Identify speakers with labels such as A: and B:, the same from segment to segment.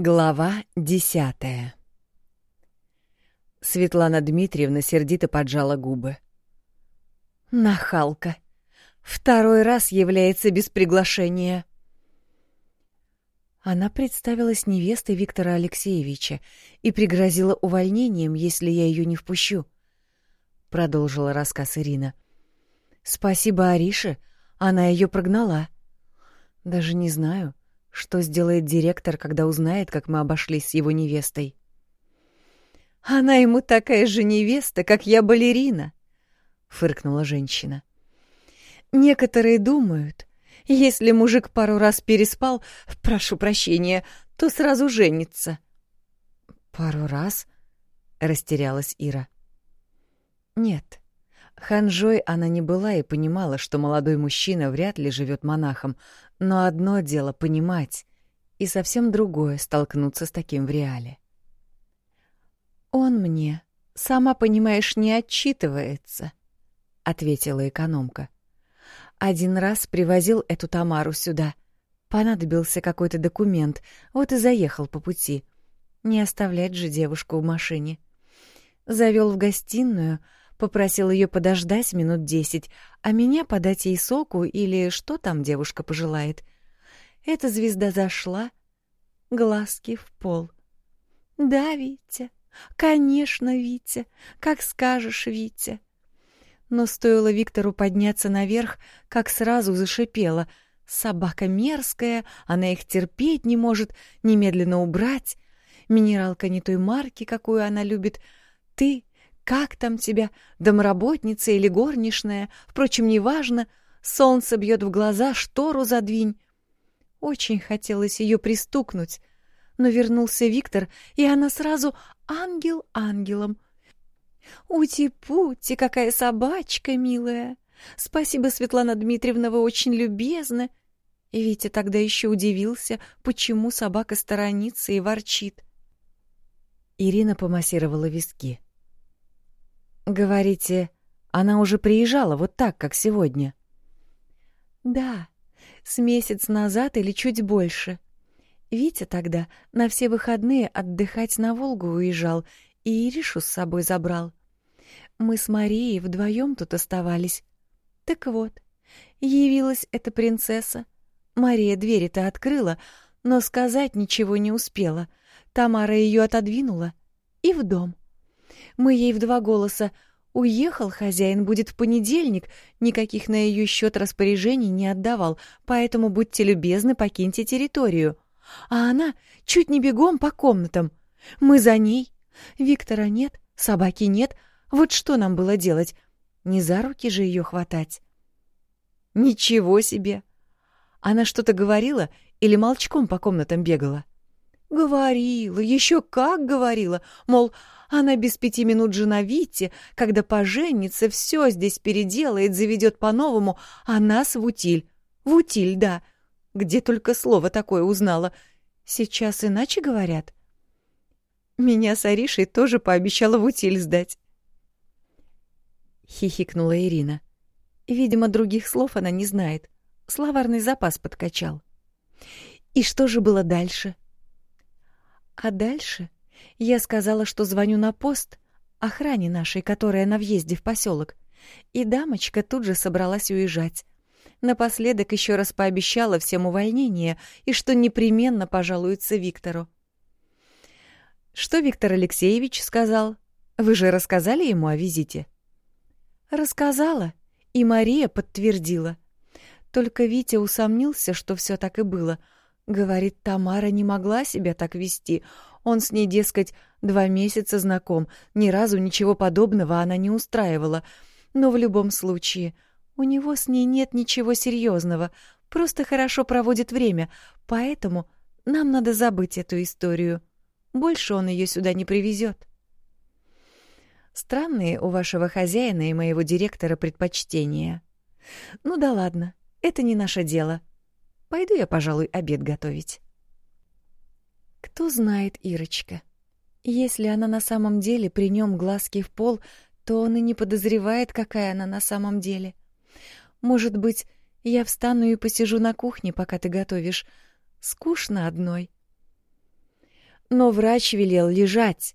A: Глава десятая Светлана Дмитриевна сердито поджала губы. Нахалка. Второй раз является без приглашения. Она представилась невестой Виктора Алексеевича и пригрозила увольнением, если я ее не впущу. Продолжила рассказ Ирина. Спасибо Арише, она ее прогнала. Даже не знаю, что сделает директор, когда узнает, как мы обошлись с его невестой? Она ему такая же невеста, как я балерина, фыркнула женщина. Некоторые думают, если мужик пару раз переспал, прошу прощения, то сразу женится. Пару раз? растерялась Ира. Нет. Ханжой она не была и понимала, что молодой мужчина вряд ли живет монахом, но одно дело понимать, и совсем другое столкнуться с таким в реале. Он мне, сама понимаешь, не отчитывается, ответила экономка. Один раз привозил эту Тамару сюда. Понадобился какой-то документ, вот и заехал по пути. Не оставлять же девушку в машине. Завел в гостиную, попросил ее подождать минут десять, а меня подать ей соку или что там девушка пожелает. Эта звезда зашла, глазки в пол. «Да, Витя, конечно, Витя, как скажешь, Витя». Но стоило Виктору подняться наверх, как сразу зашипела. Собака мерзкая, она их терпеть не может, немедленно убрать. Минералка не той марки, какую она любит. Ты как там тебя, домработница или горничная, впрочем, неважно, солнце бьет в глаза, штору задвинь. Очень хотелось ее пристукнуть, но вернулся Виктор, и она сразу ангел ангелом. «Ути-пути, какая собачка милая! Спасибо, Светлана Дмитриевна, вы очень любезны!» И Витя тогда еще удивился, почему собака сторонится и ворчит. Ирина помассировала виски. Говорите, она уже приезжала вот так, как сегодня? Да, с месяц назад или чуть больше. Витя тогда на все выходные отдыхать на Волгу уезжал и Иришу с собой забрал. Мы с Марией вдвоем тут оставались. Так вот, явилась эта принцесса. Мария двери-то открыла, но сказать ничего не успела. Тамара ее отодвинула и в дом. Мы ей в два голоса «Уехал хозяин, будет в понедельник», никаких на ее счет распоряжений не отдавал, поэтому будьте любезны, покиньте территорию. А она чуть не бегом по комнатам. Мы за ней. Виктора нет, собаки нет. Вот что нам было делать? Не за руки же ее хватать. Ничего себе! Она что-то говорила или молчком по комнатам бегала? Говорила, еще как говорила, мол, она без пяти минут жена Вити, когда поженится, все здесь переделает, заведет по-новому, а нас в утиль. В утиль, да. Где только слово такое узнала. Сейчас иначе говорят. Меня с Аришей тоже пообещала в утиль сдать. Хихикнула Ирина. Видимо, других слов она не знает. Словарный запас подкачал. И что же было дальше? А дальше я сказала, что звоню на пост, охране нашей, которая на въезде в поселок, и дамочка тут же собралась уезжать. Напоследок еще раз пообещала всем увольнение и что непременно пожалуется Виктору. Что Виктор Алексеевич сказал? Вы же рассказали ему о визите? Рассказала, и Мария подтвердила. Только Витя усомнился, что все так и было. Говорит, Тамара не могла себя так вести. Он с ней, дескать, два месяца знаком, ни разу ничего подобного она не устраивала. Но в любом случае, у него с ней нет ничего серьезного, просто хорошо проводит время, поэтому нам надо забыть эту историю. Больше он ее сюда не привезет. Странные у вашего хозяина и моего директора предпочтения. Ну да ладно, это не наше дело. Пойду я, пожалуй, обед готовить. Кто знает, Ирочка. Если она на самом деле при нем глазки в пол, то он и не подозревает, какая она на самом деле. Может быть, я встану и посижу на кухне, пока ты готовишь. Скучно одной. но врач велел лежать.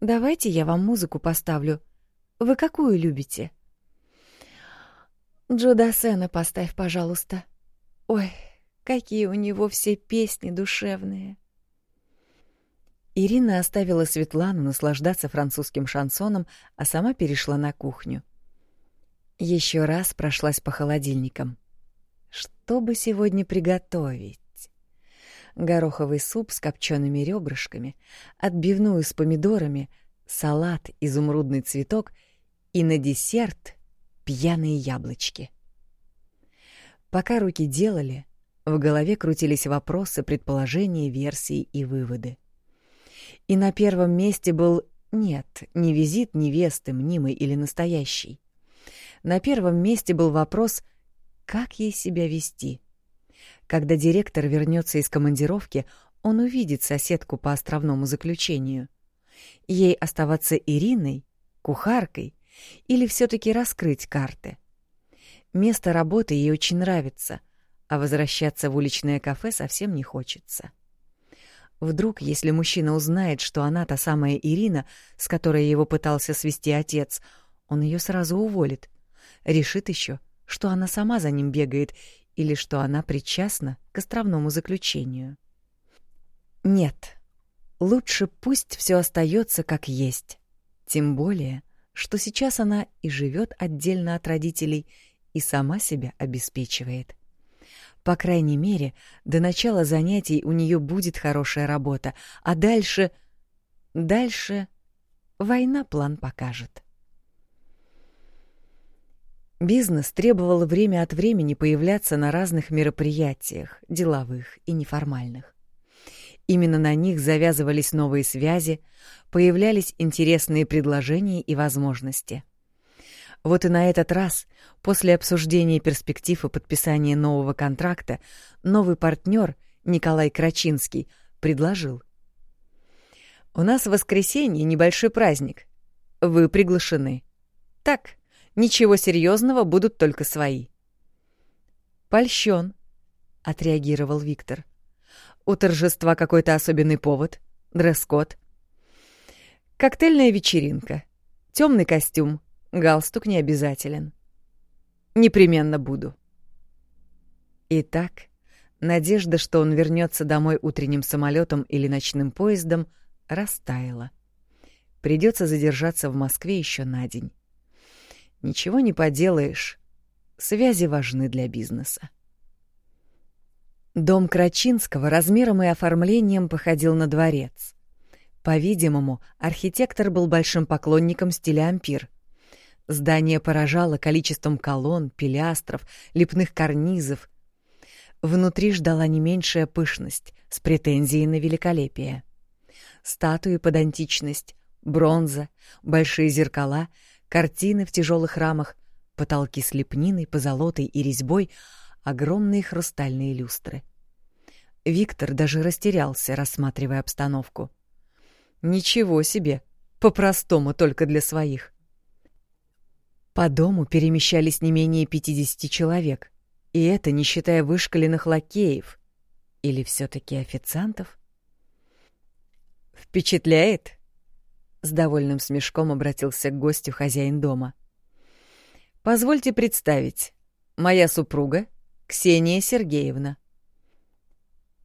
A: Давайте я вам музыку поставлю. Вы какую любите? Джо Дассена поставь, пожалуйста. Ой, какие у него все песни душевные. Ирина оставила Светлану наслаждаться французским шансоном, а сама перешла на кухню. Еще раз прошлась по холодильникам. Что бы сегодня приготовить? Гороховый суп с копчеными ребрышками, отбивную с помидорами, салат изумрудный цветок и на десерт пьяные яблочки. Пока руки делали, в голове крутились вопросы, предположения, версии и выводы. И на первом месте был нет, не визит невесты, мнимый или настоящий. На первом месте был вопрос, как ей себя вести. Когда директор вернется из командировки, он увидит соседку по островному заключению. Ей оставаться Ириной, кухаркой, или все-таки раскрыть карты. Место работы ей очень нравится, а возвращаться в уличное кафе совсем не хочется. Вдруг, если мужчина узнает, что она та самая Ирина, с которой его пытался свести отец, он ее сразу уволит. Решит еще, что она сама за ним бегает или что она причастна к островному заключению. Нет, лучше пусть все остается как есть. Тем более, что сейчас она и живет отдельно от родителей, и сама себя обеспечивает. По крайней мере, до начала занятий у нее будет хорошая работа, а дальше... Дальше война план покажет. Бизнес требовал время от времени появляться на разных мероприятиях, деловых и неформальных. Именно на них завязывались новые связи, появлялись интересные предложения и возможности. Вот и на этот раз, после обсуждения перспектив и подписания нового контракта, новый партнер Николай Крачинский предложил. «У нас в воскресенье небольшой праздник. Вы приглашены. Так, ничего серьезного, будут только свои». «Польщен», — отреагировал Виктор. «У торжества какой-то особенный повод? Дресс-код?» «Коктейльная вечеринка. Темный костюм, Галстук не обязателен. Непременно буду. Итак, надежда, что он вернется домой утренним самолетом или ночным поездом, растаяла. Придется задержаться в Москве еще на день. Ничего не поделаешь. Связи важны для бизнеса. Дом Крачинского размером и оформлением походил на дворец. По-видимому, архитектор был большим поклонником стиля ампир — Здание поражало количеством колонн, пилястров, лепных карнизов. Внутри ждала не меньшая пышность, с претензией на великолепие. Статуи под античность, бронза, большие зеркала, картины в тяжелых рамах, потолки с лепниной, позолотой и резьбой, огромные хрустальные люстры. Виктор даже растерялся, рассматривая обстановку. Ничего себе, по-простому только для своих. По дому перемещались не менее 50 человек, и это не считая вышкаленных лакеев. Или все таки официантов? «Впечатляет?» — с довольным смешком обратился к гостю хозяин дома. «Позвольте представить. Моя супруга Ксения Сергеевна.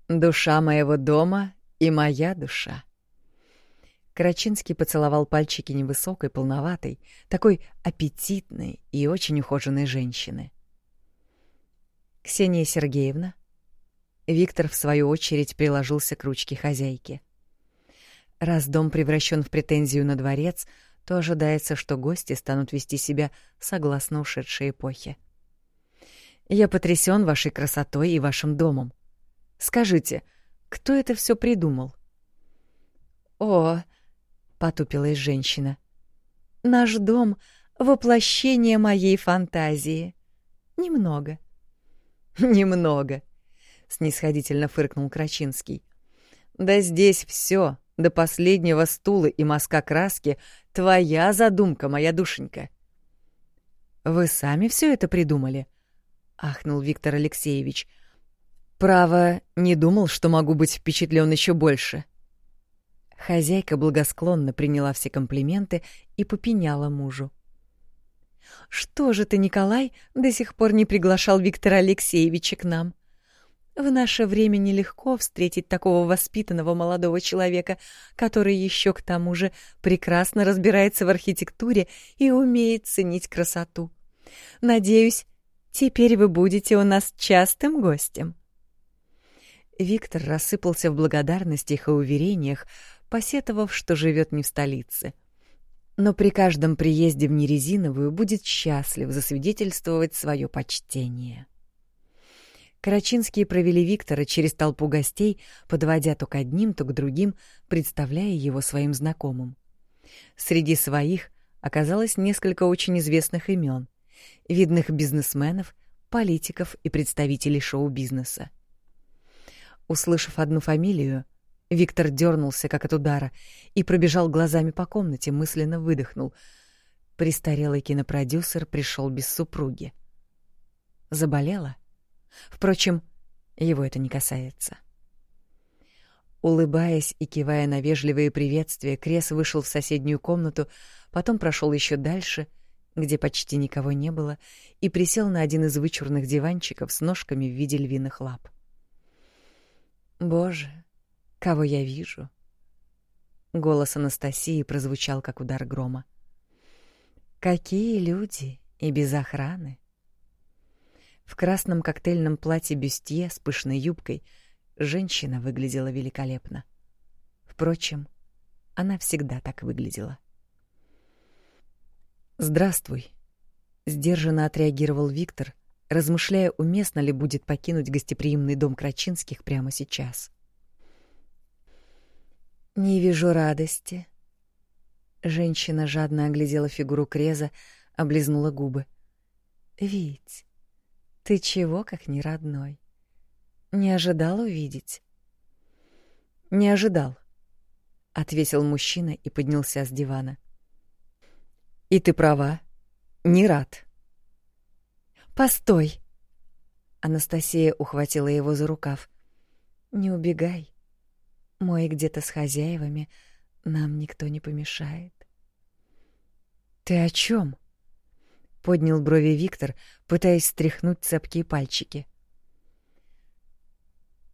A: Душа моего дома и моя душа». Карачинский поцеловал пальчики невысокой, полноватой, такой аппетитной и очень ухоженной женщины. «Ксения Сергеевна?» Виктор, в свою очередь, приложился к ручке хозяйки. Раз дом превращен в претензию на дворец, то ожидается, что гости станут вести себя согласно ушедшей эпохе. «Я потрясен вашей красотой и вашим домом. Скажите, кто это все придумал?» «О, — потупилась женщина. «Наш дом — воплощение моей фантазии. Немного». «Немного», — снисходительно фыркнул Крачинский. «Да здесь все, до последнего стула и мазка краски, твоя задумка, моя душенька». «Вы сами все это придумали?» — ахнул Виктор Алексеевич. «Право, не думал, что могу быть впечатлен еще больше». Хозяйка благосклонно приняла все комплименты и попеняла мужу. «Что же ты, Николай, до сих пор не приглашал Виктора Алексеевича к нам? В наше время нелегко встретить такого воспитанного молодого человека, который еще к тому же прекрасно разбирается в архитектуре и умеет ценить красоту. Надеюсь, теперь вы будете у нас частым гостем». Виктор рассыпался в благодарностях и уверениях, посетовав, что живет не в столице. Но при каждом приезде в Нерезиновую будет счастлив засвидетельствовать свое почтение. Карачинские провели Виктора через толпу гостей, подводя то к одним, то к другим, представляя его своим знакомым. Среди своих оказалось несколько очень известных имен, видных бизнесменов, политиков и представителей шоу-бизнеса. Услышав одну фамилию, Виктор дернулся, как от удара, и пробежал глазами по комнате, мысленно выдохнул. Престарелый кинопродюсер пришел без супруги. Заболела? Впрочем, его это не касается. Улыбаясь и кивая на вежливые приветствия, Крес вышел в соседнюю комнату, потом прошел еще дальше, где почти никого не было, и присел на один из вычурных диванчиков с ножками в виде львиных лап. Боже, кого я вижу? Голос Анастасии прозвучал как удар грома. Какие люди и без охраны. В красном коктейльном платье бюстье с пышной юбкой женщина выглядела великолепно. Впрочем, она всегда так выглядела. Здравствуй, сдержанно отреагировал Виктор, размышляя, уместно ли будет покинуть гостеприимный дом Крачинских прямо сейчас. Не вижу радости. Женщина жадно оглядела фигуру Креза, облизнула губы. Вить, ты чего, как не родной? Не ожидал увидеть? Не ожидал, ответил мужчина и поднялся с дивана. И ты права, не рад. Постой. Анастасия ухватила его за рукав. Не убегай. Мой где-то с хозяевами, нам никто не помешает. Ты о чем? поднял брови Виктор, пытаясь стряхнуть цепкие пальчики.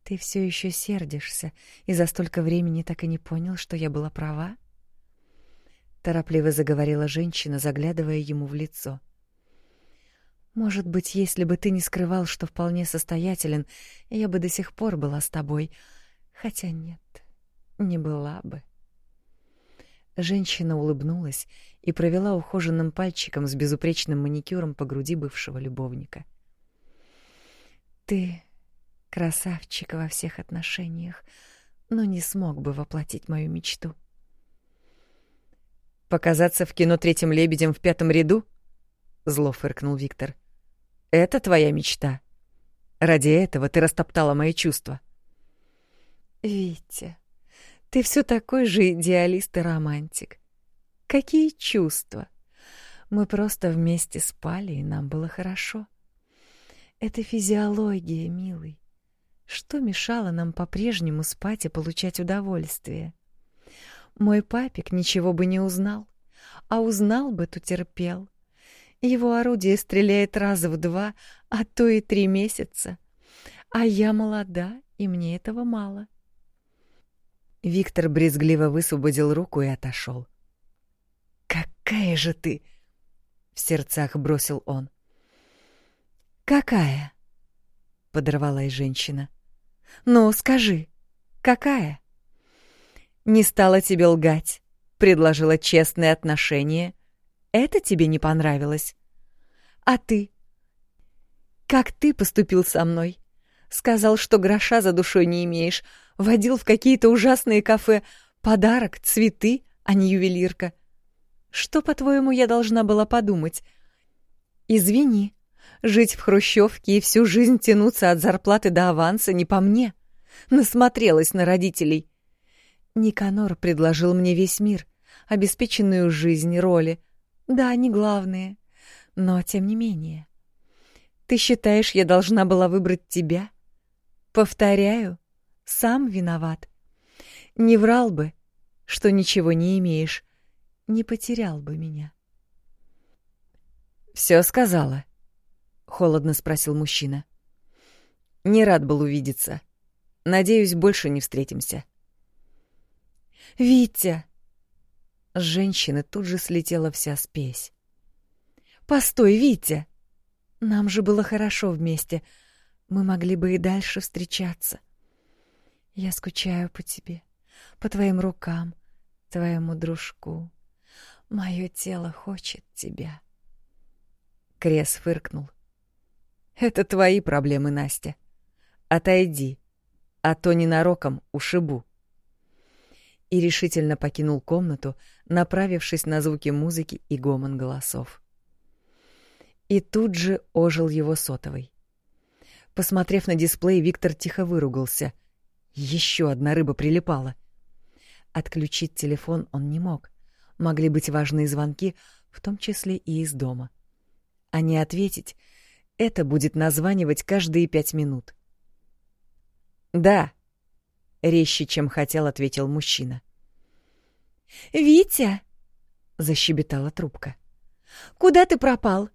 A: Ты все еще сердишься и за столько времени так и не понял, что я была права? торопливо заговорила женщина, заглядывая ему в лицо. Может быть, если бы ты не скрывал, что вполне состоятелен, я бы до сих пор была с тобой. Хотя нет, не была бы. Женщина улыбнулась и провела ухоженным пальчиком с безупречным маникюром по груди бывшего любовника. Ты красавчик во всех отношениях, но не смог бы воплотить мою мечту. Показаться в кино третьим лебедем в пятом ряду? Зло фыркнул Виктор. Это твоя мечта. Ради этого ты растоптала мои чувства. Витя, ты все такой же идеалист и романтик. Какие чувства? Мы просто вместе спали, и нам было хорошо. Это физиология, милый. Что мешало нам по-прежнему спать и получать удовольствие? Мой папик ничего бы не узнал, а узнал бы, то терпел. Его орудие стреляет раза в два, а то и три месяца. А я молода, и мне этого мало. Виктор брезгливо высвободил руку и отошел. «Какая же ты!» — в сердцах бросил он. «Какая?» — подорвалась женщина. «Ну, скажи, какая?» «Не стала тебе лгать, предложила честные отношения, это тебе не понравилось? А ты? Как ты поступил со мной? Сказал, что гроша за душой не имеешь, водил в какие-то ужасные кафе. Подарок, цветы, а не ювелирка. Что, по-твоему, я должна была подумать? Извини, жить в хрущевке и всю жизнь тянуться от зарплаты до аванса не по мне. Насмотрелась на родителей. Никанор предложил мне весь мир, обеспеченную жизнь, роли — да, они главные. Но тем не менее. Ты считаешь, я должна была выбрать тебя? Повторяю, сам виноват. Не врал бы, что ничего не имеешь, не потерял бы меня. Все сказала? холодно спросил мужчина. Не рад был увидеться. Надеюсь, больше не встретимся. Витя! С женщины тут же слетела вся спесь. Постой, Витя! Нам же было хорошо вместе. Мы могли бы и дальше встречаться. Я скучаю по тебе, по твоим рукам, твоему дружку. Мое тело хочет тебя. Крес фыркнул. Это твои проблемы, Настя. Отойди, а то ненароком ушибу. И решительно покинул комнату, направившись на звуки музыки и гомон голосов. И тут же ожил его сотовый. Посмотрев на дисплей, Виктор тихо выругался. Еще одна рыба прилипала. Отключить телефон он не мог. Могли быть важные звонки, в том числе и из дома. А не ответить — это будет названивать каждые пять минут. «Да», — резче, чем хотел, ответил мужчина. «Витя!» — защебетала трубка. «Куда ты пропал?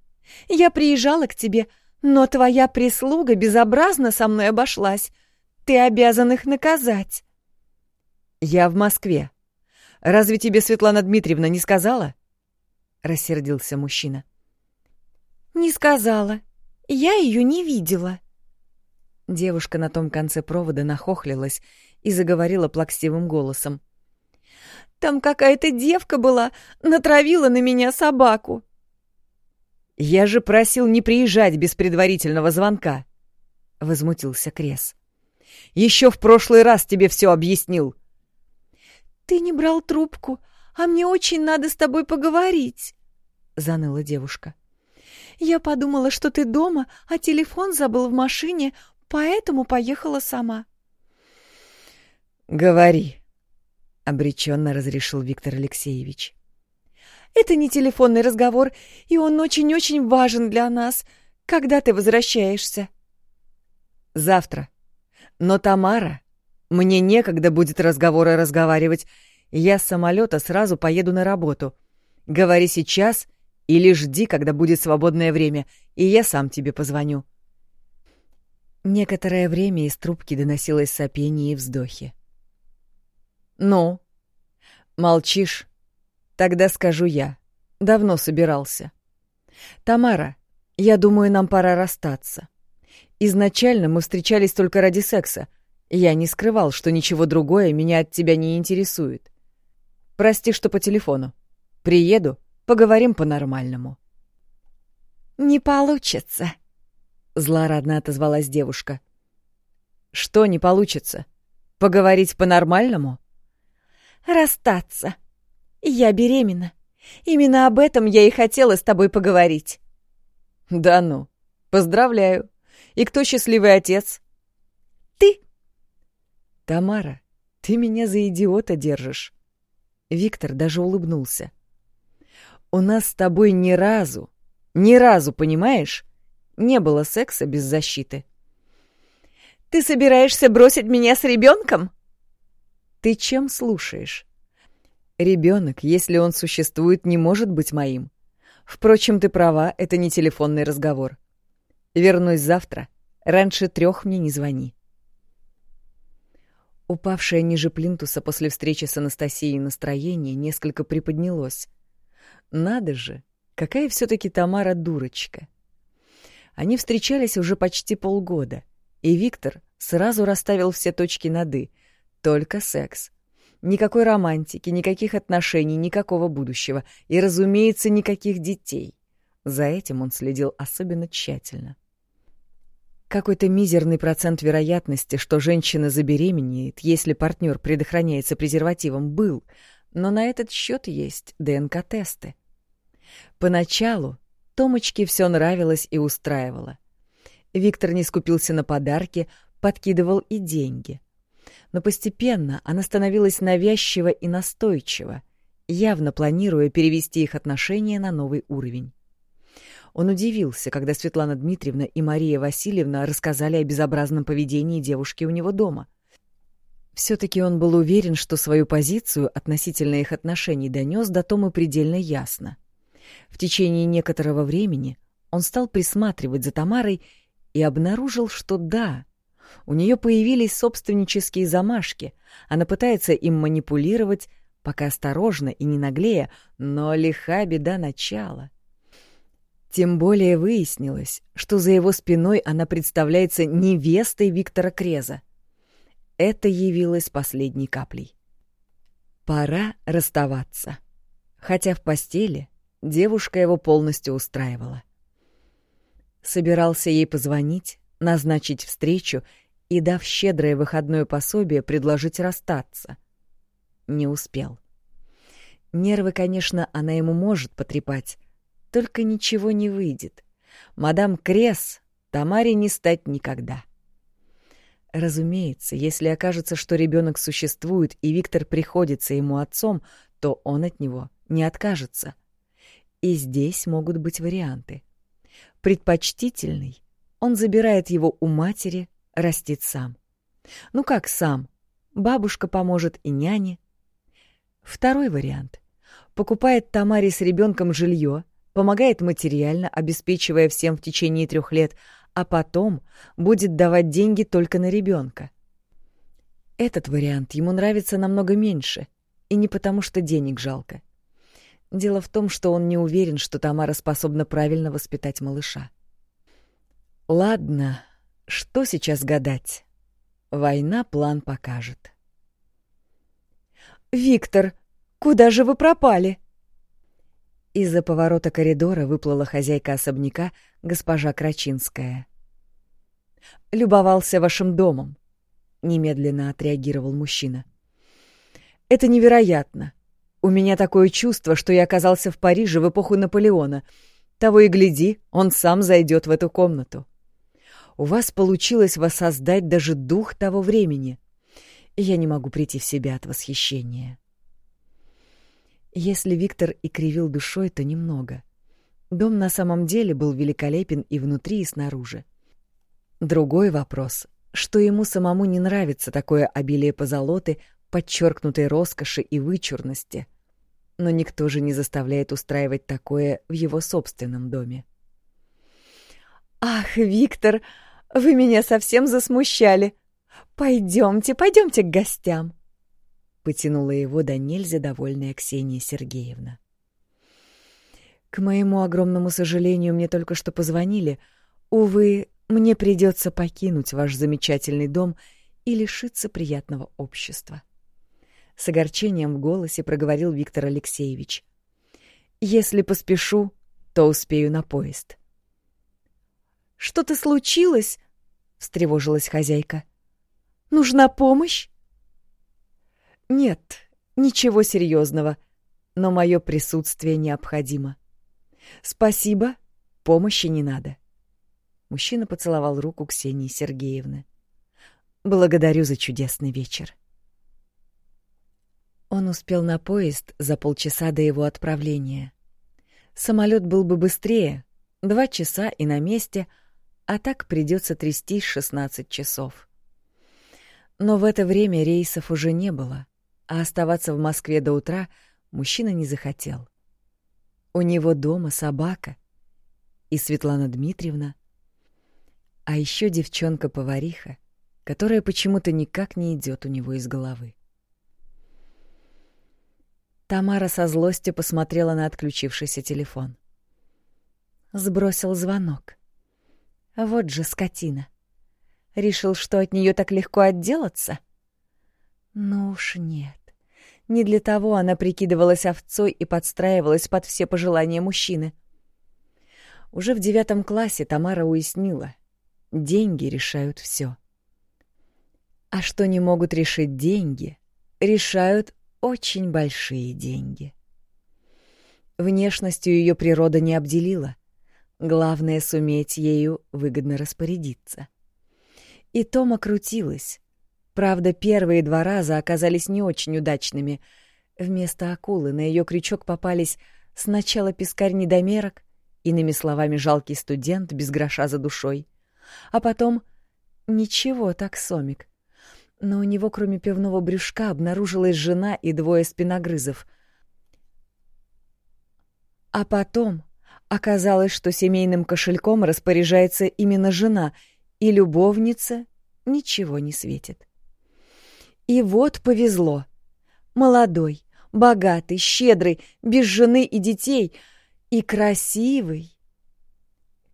A: Я приезжала к тебе, но твоя прислуга безобразно со мной обошлась. Ты обязан их наказать». «Я в Москве. Разве тебе Светлана Дмитриевна не сказала?» — рассердился мужчина. «Не сказала. Я ее не видела». Девушка на том конце провода нахохлилась и заговорила плаксивым голосом. «Там какая-то девка была, натравила на меня собаку». «Я же просил не приезжать без предварительного звонка», — возмутился Крес. «Еще в прошлый раз тебе все объяснил». «Ты не брал трубку, а мне очень надо с тобой поговорить», — заныла девушка. «Я подумала, что ты дома, а телефон забыл в машине, поэтому поехала сама. Говори, обреченно разрешил Виктор Алексеевич. Это не телефонный разговор, и он очень-очень важен для нас. Когда ты возвращаешься? Завтра. Но Тамара, мне некогда будет разговоры разговаривать. Я с самолета сразу поеду на работу. Говори сейчас или жди, когда будет свободное время, и я сам тебе позвоню. Некоторое время из трубки доносилось сопение и вздохи. «Ну?» «Молчишь? Тогда скажу я. Давно собирался. Тамара, я думаю, нам пора расстаться. Изначально мы встречались только ради секса. Я не скрывал, что ничего другое меня от тебя не интересует. Прости, что по телефону. Приеду, поговорим по-нормальному». «Не получится», злорадно отозвалась девушка. Что не получится? Поговорить по-нормальному? Расстаться. Я беременна. Именно об этом я и хотела с тобой поговорить. Да ну. Поздравляю. И кто счастливый отец? Ты. Тамара, ты меня за идиота держишь. Виктор даже улыбнулся. У нас с тобой ни разу, ни разу, понимаешь, не было секса без защиты. «Ты собираешься бросить меня с ребенком?» «Ты чем слушаешь?» «Ребенок, если он существует, не может быть моим. Впрочем, ты права, это не телефонный разговор. Вернусь завтра. Раньше трех мне не звони». Упавшее ниже плинтуса после встречи с Анастасией настроение несколько приподнялось. Надо же, какая все-таки Тамара дурочка. Они встречались уже почти полгода, и Виктор сразу расставил все точки над «и». Только секс. Никакой романтики, никаких отношений, никакого будущего и, разумеется, никаких детей. За этим он следил особенно тщательно. Какой-то мизерный процент вероятности, что женщина забеременеет, если партнер предохраняется презервативом, был, но на этот счет есть ДНК-тесты. Поначалу Томочке все нравилось и устраивало. Виктор не скупился на подарки, подкидывал и деньги. Но постепенно она становилась навязчива и настойчива, явно планируя перевести их отношения на новый уровень. Он удивился, когда Светлана Дмитриевна и Мария Васильевна рассказали о безобразном поведении девушки у него дома. Все-таки он был уверен, что свою позицию относительно их отношений донес до Тома предельно ясно. В течение некоторого времени он стал присматривать за Тамарой и обнаружил, что да, у нее появились собственнические замашки, она пытается им манипулировать, пока осторожно и не наглея, но лиха беда начала. Тем более выяснилось, что за его спиной она представляется невестой Виктора Креза. Это явилось последней каплей. Пора расставаться. Хотя в постели девушка его полностью устраивала. Собирался ей позвонить, назначить встречу и, дав щедрое выходное пособие, предложить расстаться. Не успел. Нервы, конечно, она ему может потрепать, только ничего не выйдет. Мадам Крес Тамаре не стать никогда. — Разумеется, если окажется, что ребенок существует и Виктор приходится ему отцом, то он от него не откажется. И здесь могут быть варианты. Предпочтительный он забирает его у матери, растит сам. Ну как сам? Бабушка поможет и няне. Второй вариант. Покупает Тамаре с ребенком жилье, помогает материально, обеспечивая всем в течение трех лет, а потом будет давать деньги только на ребенка. Этот вариант ему нравится намного меньше, и не потому, что денег жалко. Дело в том, что он не уверен, что Тамара способна правильно воспитать малыша. Ладно, что сейчас гадать? Война план покажет. «Виктор, куда же вы пропали?» Из-за поворота коридора выплыла хозяйка особняка, госпожа Крачинская. «Любовался вашим домом», — немедленно отреагировал мужчина. «Это невероятно. У меня такое чувство, что я оказался в Париже в эпоху Наполеона. Того и гляди, он сам зайдет в эту комнату. У вас получилось воссоздать даже дух того времени. Я не могу прийти в себя от восхищения». Если Виктор и кривил душой, то немного. Дом на самом деле был великолепен и внутри, и снаружи. Другой вопрос, что ему самому не нравится такое обилие позолоты, подчеркнутой роскоши и вычурности. Но никто же не заставляет устраивать такое в его собственном доме. «Ах, Виктор, вы меня совсем засмущали! Пойдемте, пойдемте к гостям!» Потянула его до нельзя довольная Ксения Сергеевна. К моему огромному сожалению, мне только что позвонили. Увы, мне придется покинуть ваш замечательный дом и лишиться приятного общества. С огорчением в голосе проговорил Виктор Алексеевич. Если поспешу, то успею на поезд. Что-то случилось? встревожилась хозяйка. Нужна помощь? Нет, ничего серьезного, но мое присутствие необходимо. Спасибо, помощи не надо. Мужчина поцеловал руку Ксении Сергеевны. Благодарю за чудесный вечер. Он успел на поезд за полчаса до его отправления. Самолет был бы быстрее, два часа и на месте, а так придется трястись шестнадцать часов. Но в это время рейсов уже не было а оставаться в Москве до утра мужчина не захотел. У него дома собака и Светлана Дмитриевна, а еще девчонка-повариха, которая почему-то никак не идет у него из головы. Тамара со злостью посмотрела на отключившийся телефон. Сбросил звонок. Вот же скотина. Решил, что от нее так легко отделаться? Ну уж нет. Не для того она прикидывалась овцой и подстраивалась под все пожелания мужчины. Уже в девятом классе Тамара уяснила — деньги решают все. А что не могут решить деньги, решают очень большие деньги. Внешностью ее природа не обделила. Главное — суметь ею выгодно распорядиться. И Тома крутилась, Правда, первые два раза оказались не очень удачными. Вместо акулы на ее крючок попались сначала пескарь-недомерок, иными словами, жалкий студент без гроша за душой, а потом ничего так сомик. но у него, кроме пивного брюшка, обнаружилась жена и двое спиногрызов. А потом оказалось, что семейным кошельком распоряжается именно жена, и любовница ничего не светит. И вот повезло. Молодой, богатый, щедрый, без жены и детей и красивый.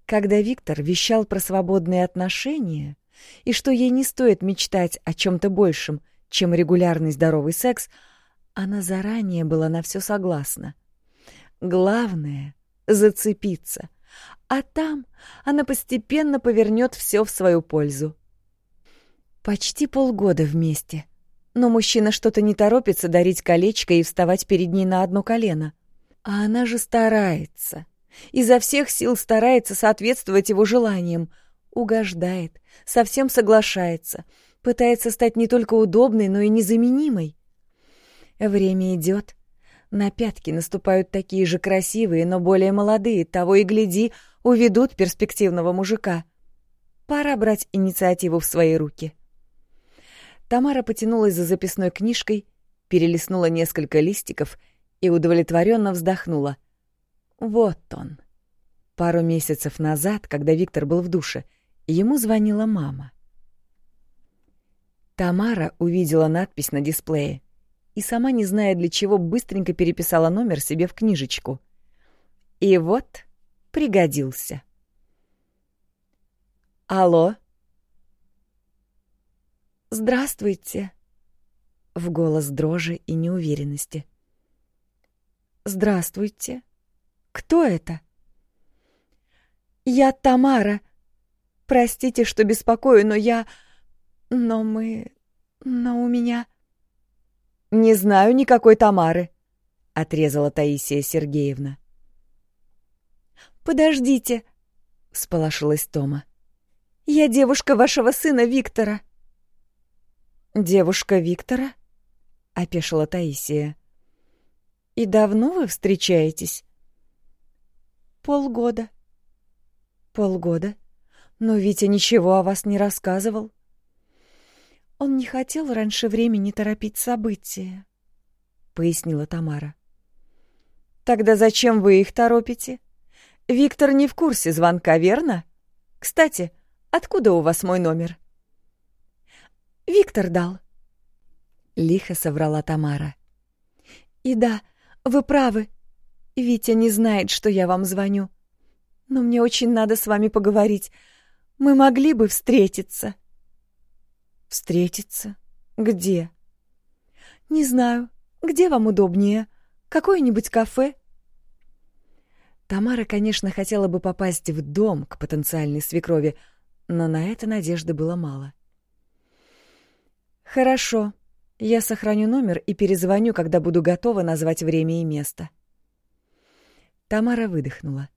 A: Когда Виктор вещал про свободные отношения и что ей не стоит мечтать о чем-то большем, чем регулярный здоровый секс, она заранее была на все согласна. Главное — зацепиться, а там она постепенно повернет все в свою пользу. Почти полгода вместе — но мужчина что-то не торопится дарить колечко и вставать перед ней на одно колено. А она же старается. Изо всех сил старается соответствовать его желаниям. Угождает, совсем соглашается. Пытается стать не только удобной, но и незаменимой. Время идет. На пятки наступают такие же красивые, но более молодые. Того и гляди, уведут перспективного мужика. Пора брать инициативу в свои руки. — Тамара потянулась за записной книжкой, перелистнула несколько листиков и удовлетворенно вздохнула. Вот он. Пару месяцев назад, когда Виктор был в душе, ему звонила мама. Тамара увидела надпись на дисплее и сама, не зная для чего, быстренько переписала номер себе в книжечку. И вот пригодился. «Алло?» «Здравствуйте!» В голос дрожи и неуверенности. «Здравствуйте! Кто это?» «Я Тамара. Простите, что беспокою, но я... Но мы... Но у меня...» «Не знаю никакой Тамары», — отрезала Таисия Сергеевна. «Подождите», — сполошилась Тома. «Я девушка вашего сына Виктора». «Девушка Виктора?» — опешила Таисия. «И давно вы встречаетесь?» «Полгода». «Полгода? Но Витя ничего о вас не рассказывал». «Он не хотел раньше времени торопить события», — пояснила Тамара. «Тогда зачем вы их торопите? Виктор не в курсе звонка, верно? Кстати, откуда у вас мой номер?» Виктор дал. Лихо соврала Тамара. И да, вы правы. Витя не знает, что я вам звоню. Но мне очень надо с вами поговорить. Мы могли бы встретиться. Встретиться? Где? Не знаю. Где вам удобнее? Какое-нибудь кафе? Тамара, конечно, хотела бы попасть в дом к потенциальной свекрови, но на это надежды было мало. — Хорошо. Я сохраню номер и перезвоню, когда буду готова назвать время и место. Тамара выдохнула.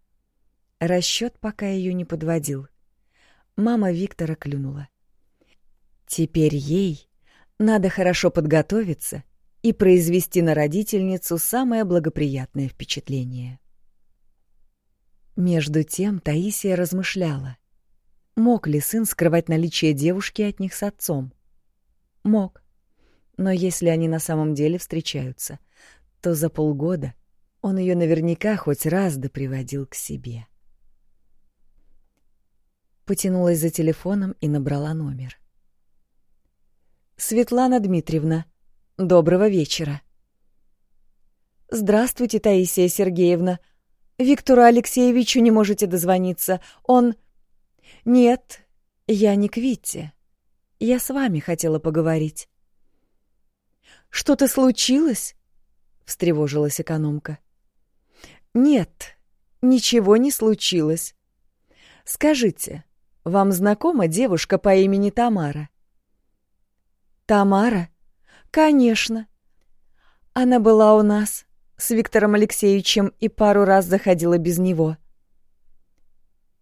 A: Расчет пока ее не подводил. Мама Виктора клюнула. Теперь ей надо хорошо подготовиться и произвести на родительницу самое благоприятное впечатление. Между тем Таисия размышляла. Мог ли сын скрывать наличие девушки от них с отцом? Мог. Но если они на самом деле встречаются, то за полгода он ее наверняка хоть раз да приводил к себе. Потянулась за телефоном и набрала номер. «Светлана Дмитриевна, доброго вечера». «Здравствуйте, Таисия Сергеевна. Виктору Алексеевичу не можете дозвониться. Он...» «Нет, я не к Вите. Я с вами хотела поговорить. Что-то случилось? встревожилась экономка. Нет, ничего не случилось. Скажите, вам знакома девушка по имени Тамара? Тамара? Конечно. Она была у нас с Виктором Алексеевичем и пару раз заходила без него.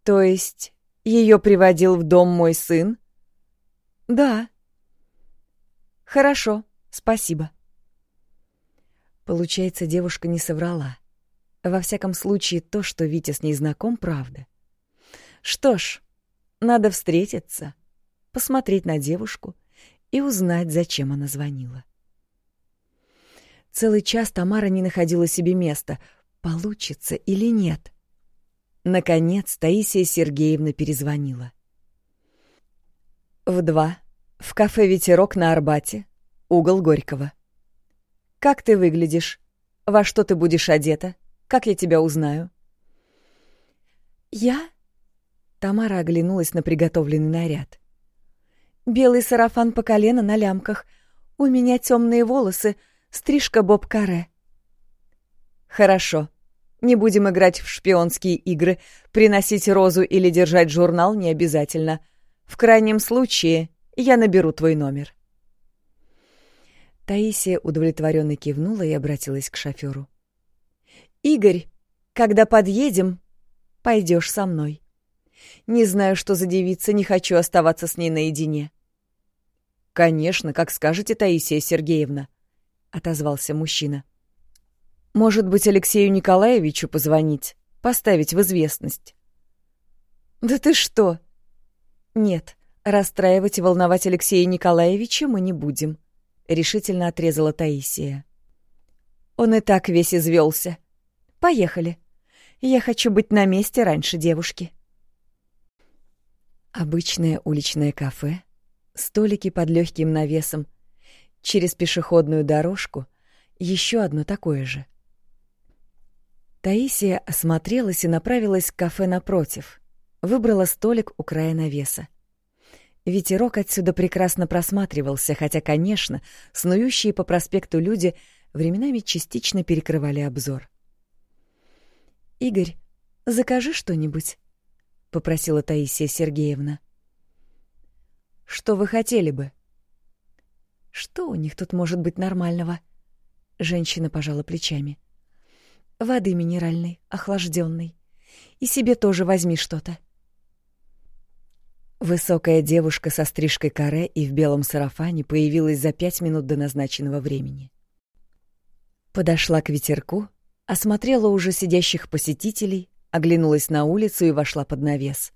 A: То есть ее приводил в дом мой сын? Да. Хорошо, спасибо. Получается, девушка не соврала. Во всяком случае, то, что Витя с ней знаком, правда. Что ж, надо встретиться, посмотреть на девушку и узнать, зачем она звонила. Целый час Тамара не находила себе места, получится или нет. Наконец Таисия Сергеевна перезвонила. В два. В кафе «Ветерок» на Арбате. Угол Горького. «Как ты выглядишь? Во что ты будешь одета? Как я тебя узнаю?» «Я?» Тамара оглянулась на приготовленный наряд. «Белый сарафан по колено на лямках. У меня темные волосы, стрижка боб-каре». «Хорошо. Не будем играть в шпионские игры. Приносить розу или держать журнал не обязательно. В крайнем случае я наберу твой номер». Таисия удовлетворенно кивнула и обратилась к шоферу. «Игорь, когда подъедем, пойдешь со мной. Не знаю, что за девица, не хочу оставаться с ней наедине». «Конечно, как скажете, Таисия Сергеевна», — отозвался мужчина. Может быть, Алексею Николаевичу позвонить, поставить в известность? Да ты что? Нет, расстраивать и волновать Алексея Николаевича мы не будем, решительно отрезала Таисия. Он и так весь извелся. Поехали. Я хочу быть на месте раньше девушки. Обычное уличное кафе, столики под легким навесом, через пешеходную дорожку еще одно такое же. Таисия осмотрелась и направилась к кафе напротив. Выбрала столик у края навеса. Ветерок отсюда прекрасно просматривался, хотя, конечно, снующие по проспекту люди временами частично перекрывали обзор. «Игорь, закажи что-нибудь», — попросила Таисия Сергеевна. «Что вы хотели бы?» «Что у них тут может быть нормального?» Женщина пожала плечами. — Воды минеральной, охлажденной. И себе тоже возьми что-то. Высокая девушка со стрижкой каре и в белом сарафане появилась за пять минут до назначенного времени. Подошла к ветерку, осмотрела уже сидящих посетителей, оглянулась на улицу и вошла под навес.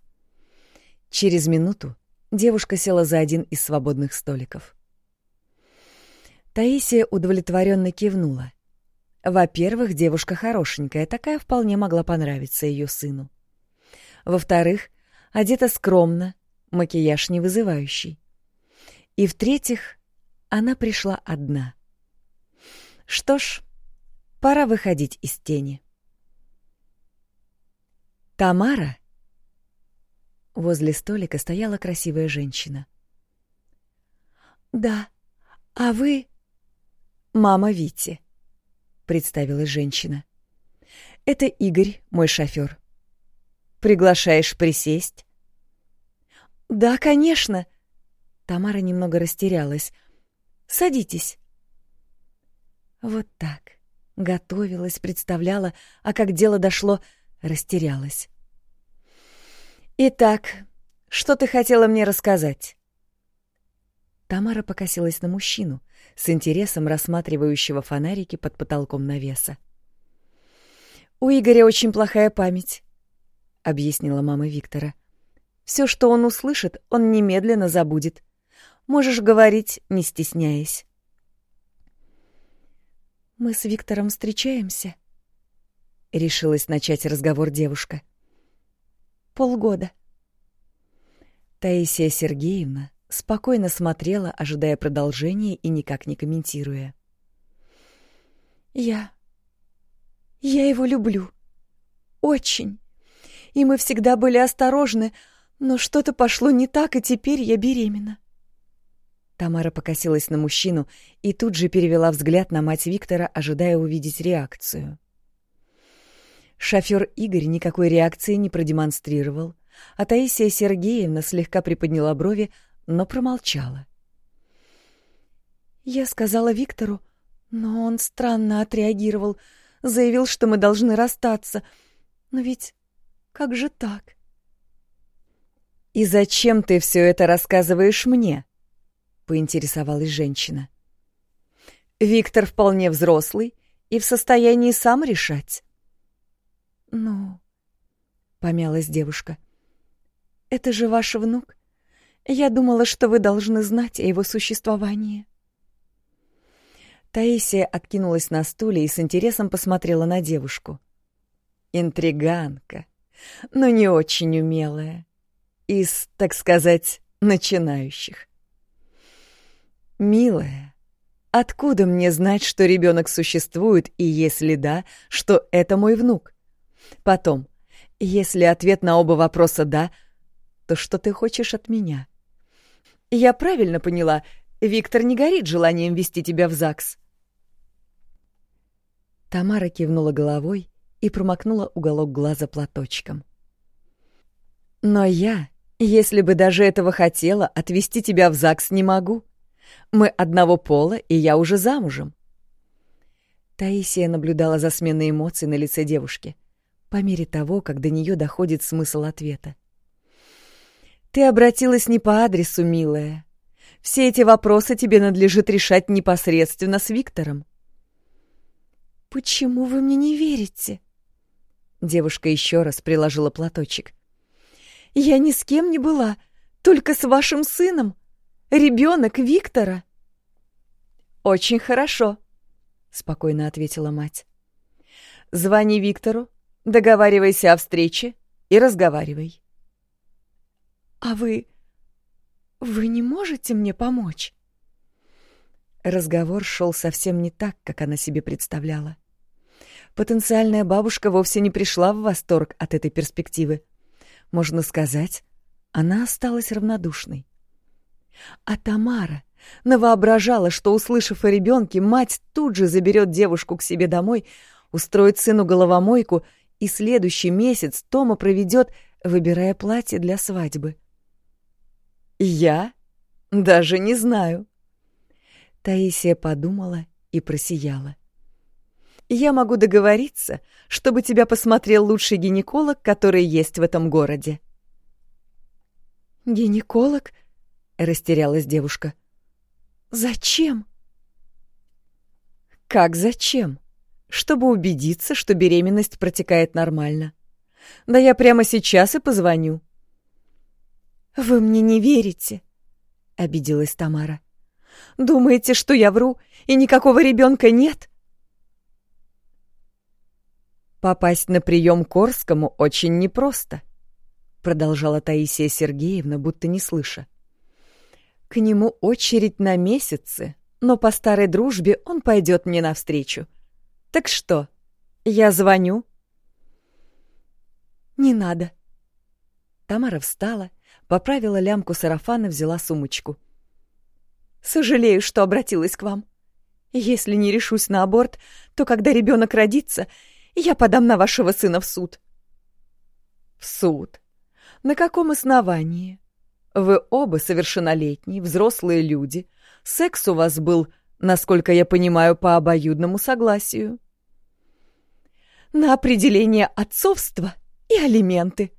A: Через минуту девушка села за один из свободных столиков. Таисия удовлетворенно кивнула. Во-первых, девушка хорошенькая, такая вполне могла понравиться ее сыну. Во-вторых, одета скромно, макияж не вызывающий. И в-третьих, она пришла одна. Что ж, пора выходить из тени. Тамара Возле столика стояла красивая женщина. «Да, а вы...» «Мама Вити», представилась женщина. Это Игорь, мой шофер. Приглашаешь присесть? Да, конечно. Тамара немного растерялась. Садитесь. Вот так. Готовилась, представляла, а как дело дошло, растерялась. Итак, что ты хотела мне рассказать? Тамара покосилась на мужчину, с интересом рассматривающего фонарики под потолком навеса. «У Игоря очень плохая память», — объяснила мама Виктора. «Все, что он услышит, он немедленно забудет. Можешь говорить, не стесняясь». «Мы с Виктором встречаемся?» — решилась начать разговор девушка. «Полгода». Таисия Сергеевна спокойно смотрела, ожидая продолжения и никак не комментируя. «Я... я его люблю. Очень. И мы всегда были осторожны, но что-то пошло не так, и теперь я беременна». Тамара покосилась на мужчину и тут же перевела взгляд на мать Виктора, ожидая увидеть реакцию. Шофер Игорь никакой реакции не продемонстрировал, а Таисия Сергеевна слегка приподняла брови, но промолчала. Я сказала Виктору, но он странно отреагировал, заявил, что мы должны расстаться. Но ведь как же так? «И зачем ты все это рассказываешь мне?» — поинтересовалась женщина. «Виктор вполне взрослый и в состоянии сам решать». «Ну...» — помялась девушка. «Это же ваш внук. Я думала, что вы должны знать о его существовании. Таисия откинулась на стуле и с интересом посмотрела на девушку. Интриганка, но не очень умелая. Из, так сказать, начинающих. «Милая, откуда мне знать, что ребенок существует, и если да, что это мой внук? Потом, если ответ на оба вопроса «да», то что ты хочешь от меня?» «Я правильно поняла, Виктор не горит желанием вести тебя в ЗАГС?» Тамара кивнула головой и промокнула уголок глаза платочком. «Но я, если бы даже этого хотела, отвезти тебя в ЗАГС не могу. Мы одного пола, и я уже замужем». Таисия наблюдала за сменой эмоций на лице девушки, по мере того, как до нее доходит смысл ответа. «Ты обратилась не по адресу, милая. Все эти вопросы тебе надлежит решать непосредственно с Виктором». «Почему вы мне не верите?» Девушка еще раз приложила платочек. «Я ни с кем не была, только с вашим сыном. Ребенок Виктора». «Очень хорошо», — спокойно ответила мать. «Звони Виктору, договаривайся о встрече и разговаривай». «А вы... вы не можете мне помочь?» Разговор шел совсем не так, как она себе представляла. Потенциальная бабушка вовсе не пришла в восторг от этой перспективы. Можно сказать, она осталась равнодушной. А Тамара навоображала, что, услышав о ребенке, мать тут же заберет девушку к себе домой, устроит сыну головомойку, и следующий месяц Тома проведет, выбирая платье для свадьбы. «Я? Даже не знаю», Таисия подумала и просияла. «Я могу договориться, чтобы тебя посмотрел лучший гинеколог, который есть в этом городе». «Гинеколог?» — растерялась девушка. «Зачем?» «Как зачем? Чтобы убедиться, что беременность протекает нормально. Да я прямо сейчас и позвоню». «Вы мне не верите?» — обиделась Тамара. Думаете, что я вру, и никакого ребенка нет? Попасть на прием Корскому очень непросто, продолжала Таисия Сергеевна, будто не слыша. К нему очередь на месяцы, но по старой дружбе он пойдет мне навстречу. Так что, я звоню? Не надо. Тамара встала, поправила лямку сарафана, взяла сумочку. Сожалею, что обратилась к вам. Если не решусь на аборт, то когда ребенок родится, я подам на вашего сына в суд. В суд? На каком основании? Вы оба совершеннолетние, взрослые люди. Секс у вас был, насколько я понимаю, по обоюдному согласию. На определение отцовства и алименты,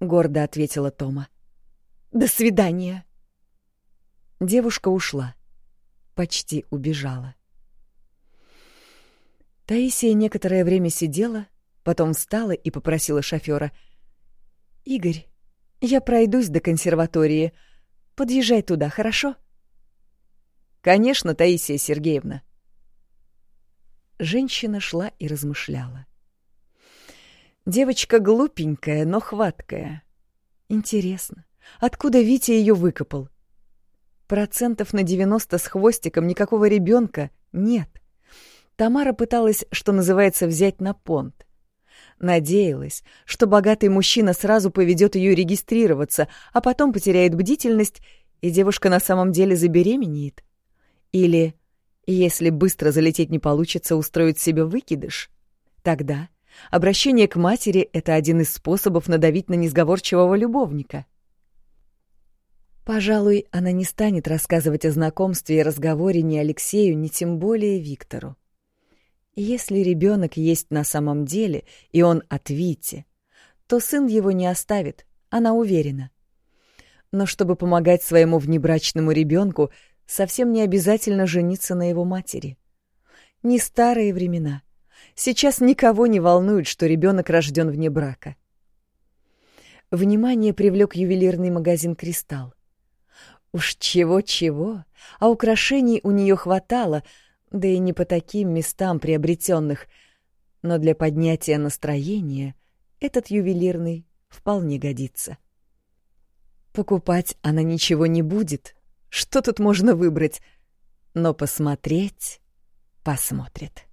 A: гордо ответила Тома. До свидания. Девушка ушла. Почти убежала. Таисия некоторое время сидела, потом встала и попросила шофера. «Игорь, я пройдусь до консерватории. Подъезжай туда, хорошо?» «Конечно, Таисия Сергеевна». Женщина шла и размышляла. Девочка глупенькая, но хваткая. Интересно, откуда Витя ее выкопал? Процентов на 90 с хвостиком никакого ребенка нет. Тамара пыталась, что называется, взять на понт. Надеялась, что богатый мужчина сразу поведет ее регистрироваться, а потом потеряет бдительность, и девушка на самом деле забеременеет. Или, если быстро залететь не получится, устроить себе выкидыш. Тогда обращение к матери — это один из способов надавить на несговорчивого любовника — Пожалуй, она не станет рассказывать о знакомстве и разговоре ни Алексею, ни тем более Виктору. Если ребенок есть на самом деле, и он от Вити, то сын его не оставит, она уверена. Но чтобы помогать своему внебрачному ребенку, совсем не обязательно жениться на его матери. Не старые времена. Сейчас никого не волнует, что ребенок рожден вне брака. Внимание привлек ювелирный магазин «Кристалл». Уж чего-чего, а украшений у нее хватало, да и не по таким местам приобретенных. Но для поднятия настроения этот ювелирный вполне годится. Покупать она ничего не будет. Что тут можно выбрать? Но посмотреть посмотрит.